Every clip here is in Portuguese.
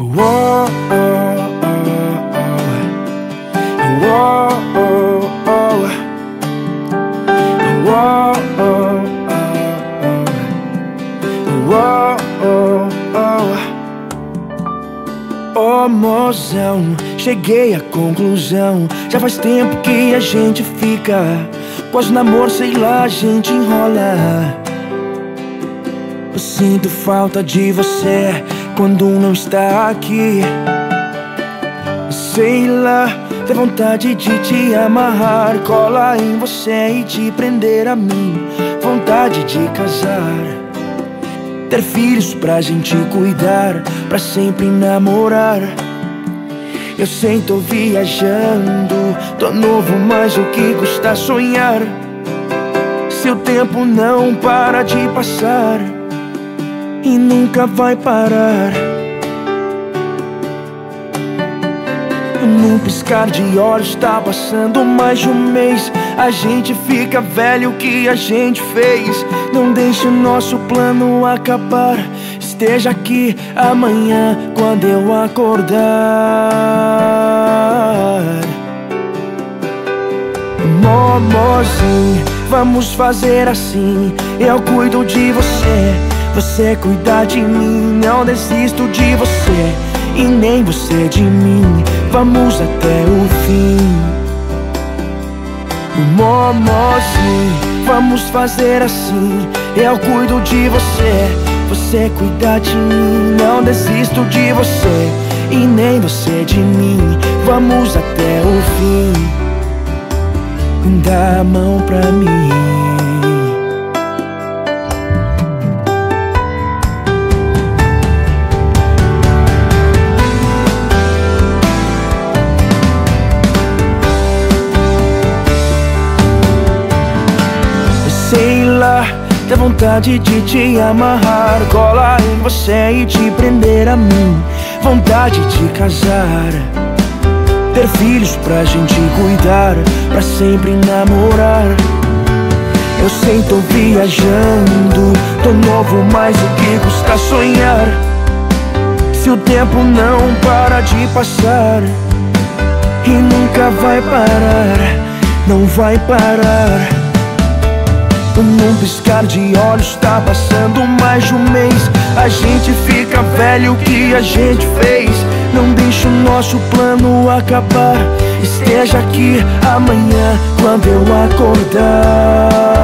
Oh, oh, oh. Oh, oh. Oh, oh. Oh, mozão, cheguei à conclusão. Já faz tempo que a gente fica. Pós namoro, sei lá, a gente enrola. Eu sinto falta de você quando não está aqui. Sei lá, tem vontade de te amarrar, cola em você e te prender a mim. Vontade de casar, ter filhos pra gente cuidar, pra sempre namorar. Eu sei, tô viajando, tô novo, mas o que custa sonhar? Seu tempo não para de passar e nunca vai parar. Num piscar de olhos tá passando mais de um mês. A gente fica velho, o que a gente fez? Não deixe o nosso plano acabar. Esteja aqui amanhã quando eu acordar. Momozinho, vamos fazer assim. Eu cuido de você, você cuida de mim. Não desisto de você e nem você de mim. Vamos até o fim. Momozinho, vamos fazer assim. Eu cuido de você, você cuida de mim. Não desisto de você e nem você de mim. Vamos até o fim. Dá a mão pra mim. Sei lá, dá vontade de te amarrar, cola em você e te prender a mim. Vontade de casar, ter filhos pra gente cuidar, pra sempre namorar. Eu sei, tô viajando, tô novo, mas o que custa sonhar? Se o tempo não para de passar e nunca vai parar, não vai parar. Num piscar de olhos tá passando mais de um mês. A gente fica velho, o que a gente fez? Não deixa o nosso plano acabar. Esteja aqui amanhã quando eu acordar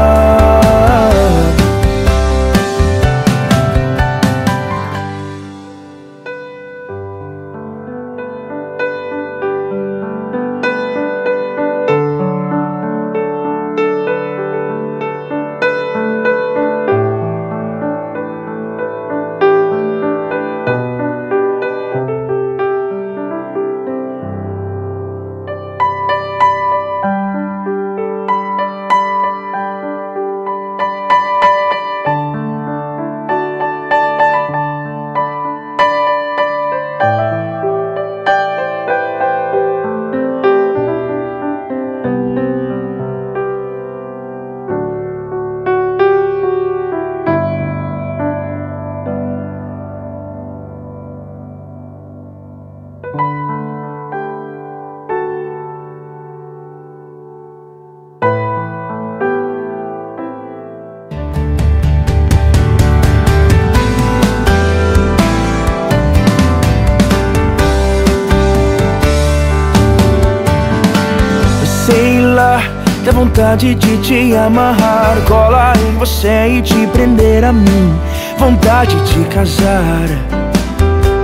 dá vontade de te amarrar, cola em você e te prender a mim. Vontade de casar,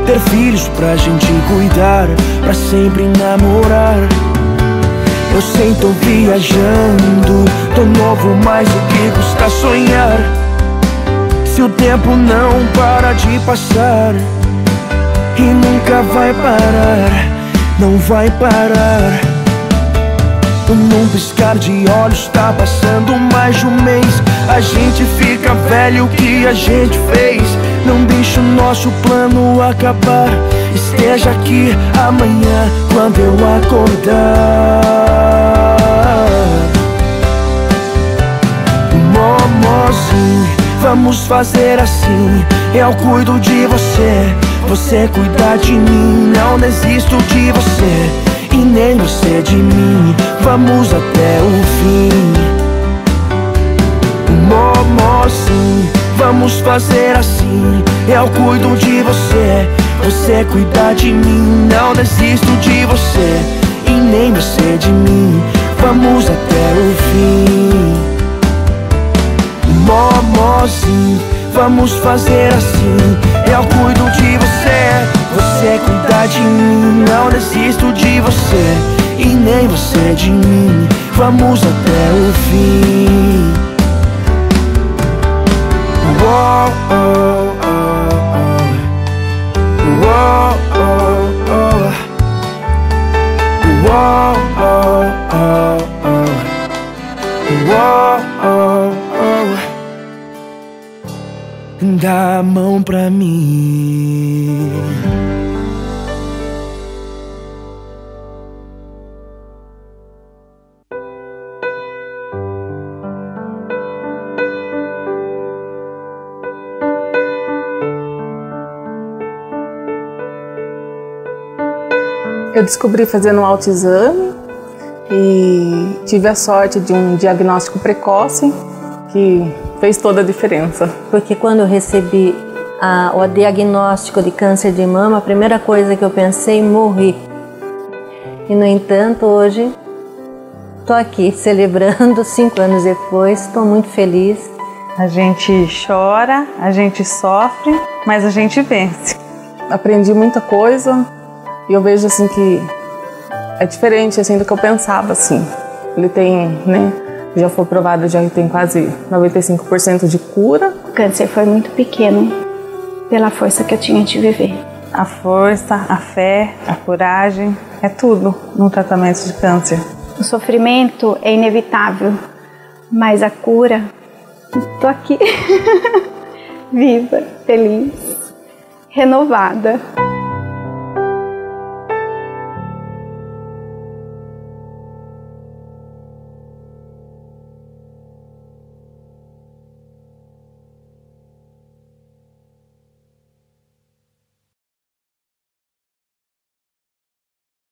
ter filhos pra gente cuidar, pra sempre namorar. Eu sei, tô viajando, tô novo, mas o que custa sonhar? Se o tempo não para de passar e nunca vai parar, não vai parar. Num piscar de olhos tá passando mais de um mês. A gente fica velho, o que a gente fez? Não deixa o nosso plano acabar. Esteja aqui amanhã quando eu acordar. Momozinho, vamos fazer assim. Eu cuido de você, você cuida de mim. Não desisto de você e nem você de mim. Vamos até o fim. Momo, sim, vamos fazer assim. Eu cuido de você, você cuida de mim. Não desisto de você e nem você de mim. Vamos até o fim. Momozinho, vamos fazer assim. Eu cuido de você, você cuida de mim. Não desisto de você e nem você de mim. Vamos até o fim. Uou, oh, oh, oh. Oh, oh. Oh, oh, oh. Oh, oh. Dá a mão pra mim. Eu descobri fazendo um autoexame e tive a sorte de um diagnóstico precoce que fez toda a diferença. Porque quando eu recebi a, o diagnóstico de câncer de mama, a primeira coisa que eu pensei, morri. E no entanto, hoje estou aqui celebrando cinco anos depois, estou muito feliz. A gente chora, a gente sofre, mas a gente vence. Aprendi muita coisa e eu vejo assim que é diferente assim do que eu pensava assim. Ele tem, né, já foi provado, já tem quase 95% de cura. O câncer foi muito pequeno pela força que eu tinha de viver. A força, a fé, a coragem, é tudo no tratamento de câncer. O sofrimento é inevitável, mas a cura, tô aqui, viva, feliz, renovada.